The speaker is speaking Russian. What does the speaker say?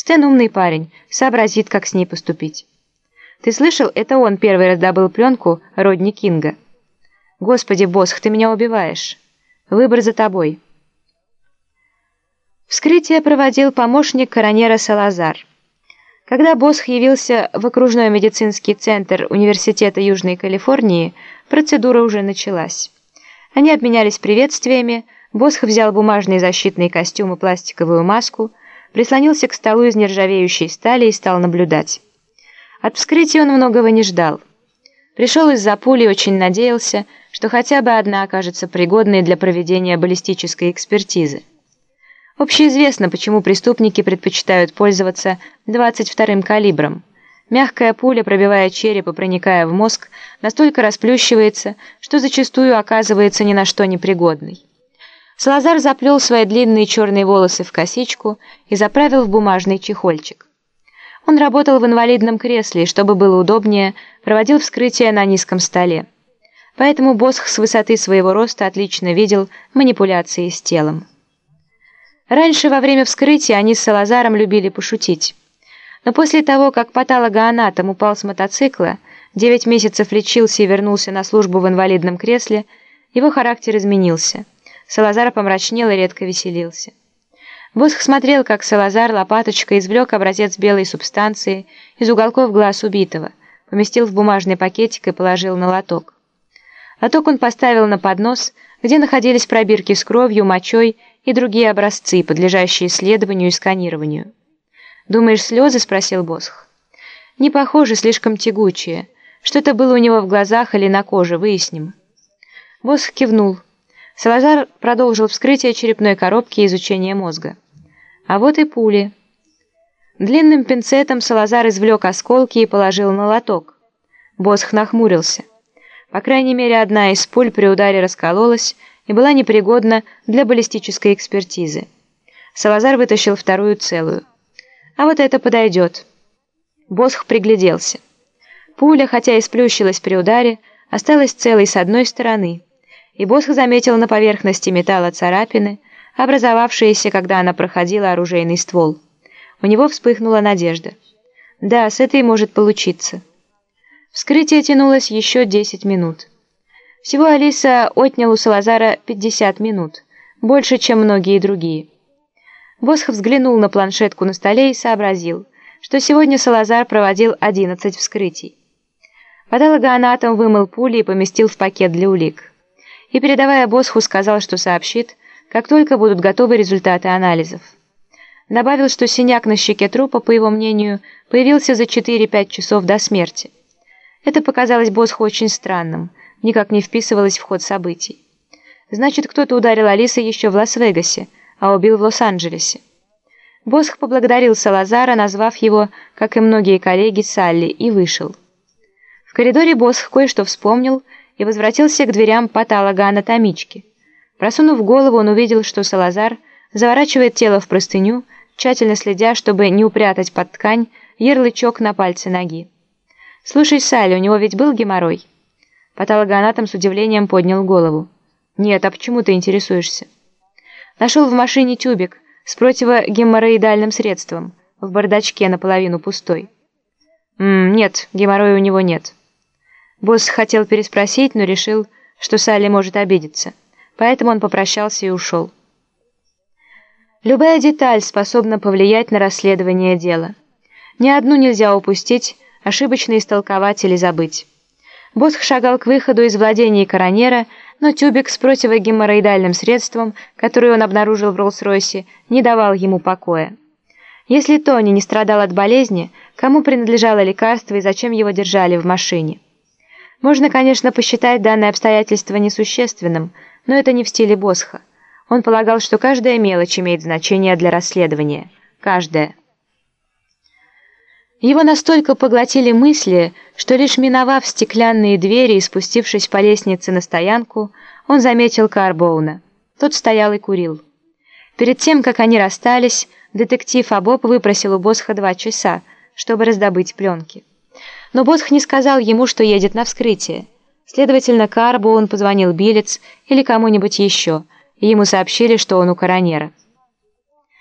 Стэн умный парень, сообразит, как с ней поступить. Ты слышал, это он первый раз добыл пленку Родни Кинга. Господи, Босх, ты меня убиваешь. Выбор за тобой. Вскрытие проводил помощник коронера Салазар. Когда Босх явился в окружной медицинский центр Университета Южной Калифорнии, процедура уже началась. Они обменялись приветствиями, Босх взял бумажный защитный костюм и пластиковую маску, прислонился к столу из нержавеющей стали и стал наблюдать. От вскрытия он многого не ждал. Пришел из-за пули и очень надеялся, что хотя бы одна окажется пригодной для проведения баллистической экспертизы. Общеизвестно, почему преступники предпочитают пользоваться 22-м калибром. Мягкая пуля, пробивая череп и проникая в мозг, настолько расплющивается, что зачастую оказывается ни на что непригодной. Салазар заплел свои длинные черные волосы в косичку и заправил в бумажный чехольчик. Он работал в инвалидном кресле и, чтобы было удобнее, проводил вскрытие на низком столе. Поэтому Босх с высоты своего роста отлично видел манипуляции с телом. Раньше, во время вскрытия, они с Салазаром любили пошутить. Но после того, как патологоанатом упал с мотоцикла, 9 месяцев лечился и вернулся на службу в инвалидном кресле, его характер изменился. Салазар помрачнел и редко веселился. Босх смотрел, как Салазар лопаточкой извлек образец белой субстанции из уголков глаз убитого, поместил в бумажный пакетик и положил на лоток. Лоток он поставил на поднос, где находились пробирки с кровью, мочой и другие образцы, подлежащие исследованию и сканированию. «Думаешь, слезы?» — спросил Босх. «Не похоже, слишком тягучие. Что-то было у него в глазах или на коже, выясним». Босх кивнул. Салазар продолжил вскрытие черепной коробки и изучение мозга. А вот и пули. Длинным пинцетом Салазар извлек осколки и положил на лоток. Босх нахмурился. По крайней мере, одна из пуль при ударе раскололась и была непригодна для баллистической экспертизы. Салазар вытащил вторую целую. А вот это подойдет. Босх пригляделся. Пуля, хотя и сплющилась при ударе, осталась целой с одной стороны, и Босх заметил на поверхности металла царапины, образовавшиеся, когда она проходила оружейный ствол. У него вспыхнула надежда. Да, с этой может получиться. Вскрытие тянулось еще 10 минут. Всего Алиса отнял у Салазара 50 минут, больше, чем многие другие. Босх взглянул на планшетку на столе и сообразил, что сегодня Салазар проводил 11 вскрытий. Патологоанатом вымыл пули и поместил в пакет для улик. И, передавая Босху, сказал, что сообщит, как только будут готовы результаты анализов. Добавил, что синяк на щеке трупа, по его мнению, появился за 4-5 часов до смерти. Это показалось Босху очень странным, никак не вписывалось в ход событий. Значит, кто-то ударил Алисы еще в Лас-Вегасе, а убил в Лос-Анджелесе. Босх поблагодарил Салазара, назвав его, как и многие коллеги, Салли, и вышел. В коридоре Босх кое-что вспомнил и возвратился к дверям патологоанатомички. Просунув голову, он увидел, что Салазар заворачивает тело в простыню, тщательно следя, чтобы не упрятать под ткань ярлычок на пальце ноги. «Слушай, Салли, у него ведь был геморрой?» Патологоанатом с удивлением поднял голову. «Нет, а почему ты интересуешься?» «Нашел в машине тюбик с противогеморроидальным средством, в бардачке наполовину пустой». «М -м, «Нет, геморроя у него нет». Босс хотел переспросить, но решил, что Салли может обидеться, поэтому он попрощался и ушел. Любая деталь способна повлиять на расследование дела. Ни одну нельзя упустить, ошибочно истолковать или забыть. Босх шагал к выходу из владений коронера, но тюбик с противогеморроидальным средством, который он обнаружил в Роллс-Ройсе, не давал ему покоя. Если Тони не страдал от болезни, кому принадлежало лекарство и зачем его держали в машине? Можно, конечно, посчитать данное обстоятельство несущественным, но это не в стиле Босха. Он полагал, что каждая мелочь имеет значение для расследования. Каждая. Его настолько поглотили мысли, что лишь миновав стеклянные двери и спустившись по лестнице на стоянку, он заметил Карбоуна. Тот стоял и курил. Перед тем, как они расстались, детектив Абоб выпросил у Босха два часа, чтобы раздобыть пленки. Но Босх не сказал ему, что едет на вскрытие. Следовательно, Карбоун позвонил Билец или кому-нибудь еще, и ему сообщили, что он у коронера.